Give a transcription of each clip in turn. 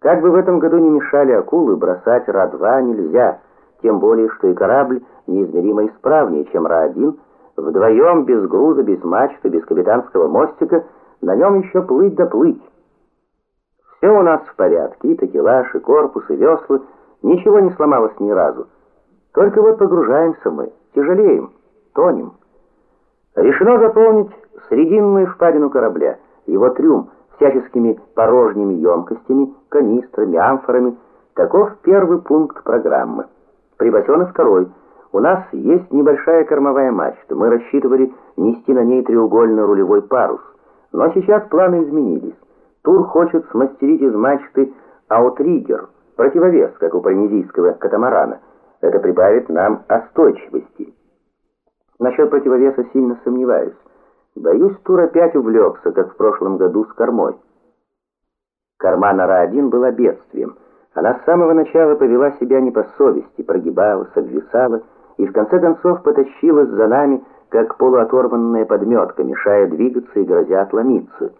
Как бы в этом году не мешали акулы, бросать Ра-2 нельзя, тем более, что и корабль неизмеримо исправнее, чем Ра-1, вдвоем, без груза, без мачты, без капитанского мостика, на нем еще плыть да плыть. Все у нас в порядке, и такелаж, и корпус, и весла, ничего не сломалось ни разу. Только вот погружаемся мы, тяжелеем, тонем. Решено заполнить срединную впадину корабля, его трюм, всяческими порожними емкостями, канистрами, амфорами. Таков первый пункт программы. Припасен и второй. У нас есть небольшая кормовая мачта. Мы рассчитывали нести на ней треугольный рулевой парус. Но сейчас планы изменились. Тур хочет смастерить из мачты аутриггер, противовес, как у полинезийского катамарана. Это прибавит нам остойчивости. Насчет противовеса сильно сомневаюсь. Боюсь, Тур опять увлекся, как в прошлом году с кормой. Корма Нора-1 была бедствием. Она с самого начала повела себя не по совести, прогибалась, обвисала и в конце концов потащилась за нами, как полуоторванная подметка, мешая двигаться и грозя отломиться.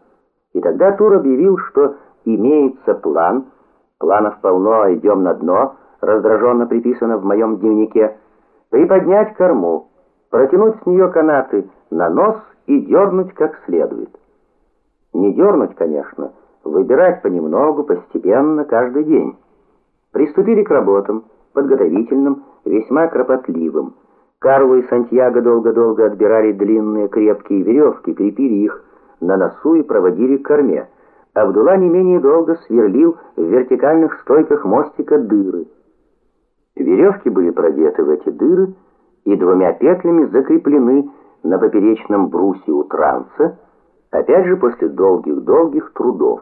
И тогда Тур объявил, что имеется план, планов полно, идем на дно, раздраженно приписано в моем дневнике, приподнять корму, протянуть с нее канаты на нос и дернуть как следует. Не дернуть, конечно, выбирать понемногу, постепенно, каждый день. Приступили к работам, подготовительным, весьма кропотливым. Карло и Сантьяго долго-долго отбирали длинные крепкие веревки, крепили их на носу и проводили к корме. Абдулла не менее долго сверлил в вертикальных стойках мостика дыры. Веревки были продеты в эти дыры, и двумя петлями закреплены на поперечном брусе у транса, опять же после долгих-долгих трудов.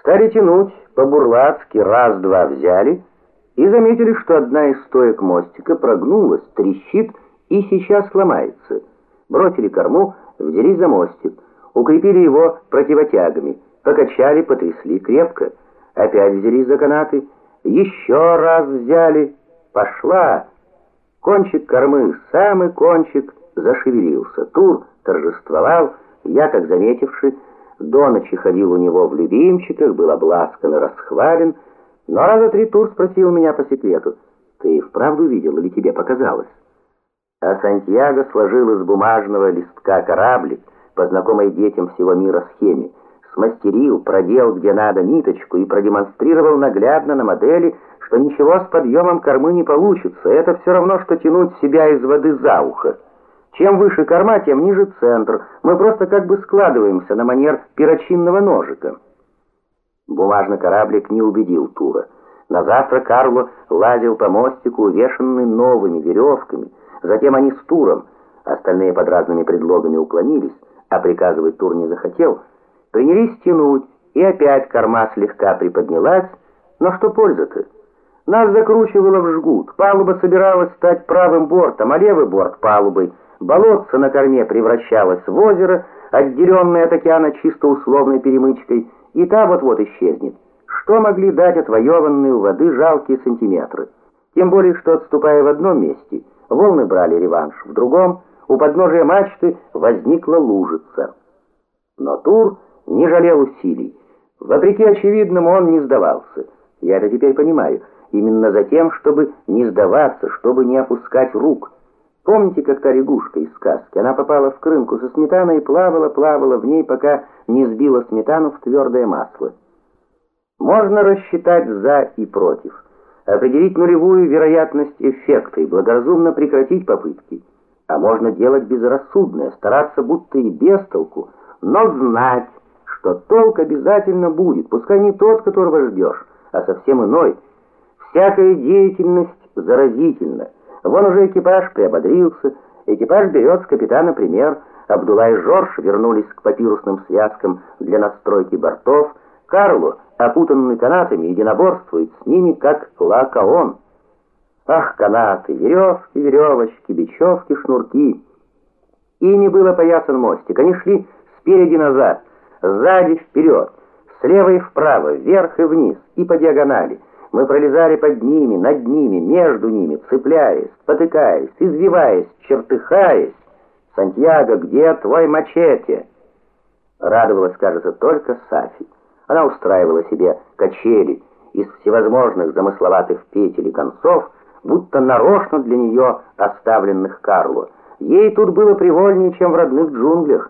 Стали тянуть по-бурлацки, раз-два взяли, и заметили, что одна из стоек мостика прогнулась, трещит и сейчас сломается. Бросили корму, взялись за мостик, укрепили его противотягами, покачали, потрясли крепко, опять взялись за канаты, еще раз взяли, пошла, Кончик кормы, самый кончик, зашевелился. Тур торжествовал, я, как заметивший, до ночи ходил у него в любимчиках, был обласкан и расхвален, но раза три Тур спросил меня по секрету, «Ты вправду видел или тебе показалось?» А Сантьяго сложил из бумажного листка кораблик по знакомой детям всего мира схеме, смастерил, продел где надо ниточку и продемонстрировал наглядно на модели, что ничего с подъемом кормы не получится. Это все равно, что тянуть себя из воды за ухо. Чем выше корма, тем ниже центр. Мы просто как бы складываемся на манер перочинного ножика. Бумажный кораблик не убедил Тура. На завтра Карло лазил по мостику, увешанный новыми веревками. Затем они с Туром, остальные под разными предлогами уклонились, а приказывать Тур не захотел, принялись тянуть, и опять корма слегка приподнялась, но что польза-то? Нас закручивало в жгут, палуба собиралась стать правым бортом, а левый борт палубой, болотце на корме превращалось в озеро, отделенное от океана чисто условной перемычкой, и та вот-вот исчезнет. Что могли дать отвоеванные у воды жалкие сантиметры? Тем более, что, отступая в одном месте, волны брали реванш, в другом, у подножия мачты возникла лужица. Но Тур не жалел усилий. Вопреки очевидному, он не сдавался. Я это теперь понимаю. Именно за тем, чтобы не сдаваться, чтобы не опускать рук. Помните, как та лягушка из сказки? Она попала в крынку со сметаной и плавала, плавала в ней, пока не сбила сметану в твердое масло. Можно рассчитать за и против, определить нулевую вероятность эффекта и благоразумно прекратить попытки. А можно делать безрассудное, стараться будто и без толку, но знать, что толк обязательно будет, пускай не тот, которого ждешь, а совсем иной – Всякая деятельность заразительна. Вон уже экипаж приободрился, экипаж берет с капитана пример. Абдулла и Жорж вернулись к папирусным связкам для настройки бортов. Карло, опутанный канатами, единоборствует с ними, как лакаон. Ах, канаты, веревки, веревочки, бечевки, шнурки. Ими был опоясан мостик. Они шли спереди назад, сзади вперед, слева и вправо, вверх и вниз, и по диагонали. Мы пролезали под ними, над ними, между ними, цепляясь, потыкаясь, извиваясь, чертыхаясь. «Сантьяго, где твой мачете?» Радовалась, кажется, только Сафи. Она устраивала себе качели из всевозможных замысловатых петель и концов, будто нарочно для нее оставленных Карлу. Ей тут было привольнее, чем в родных джунглях,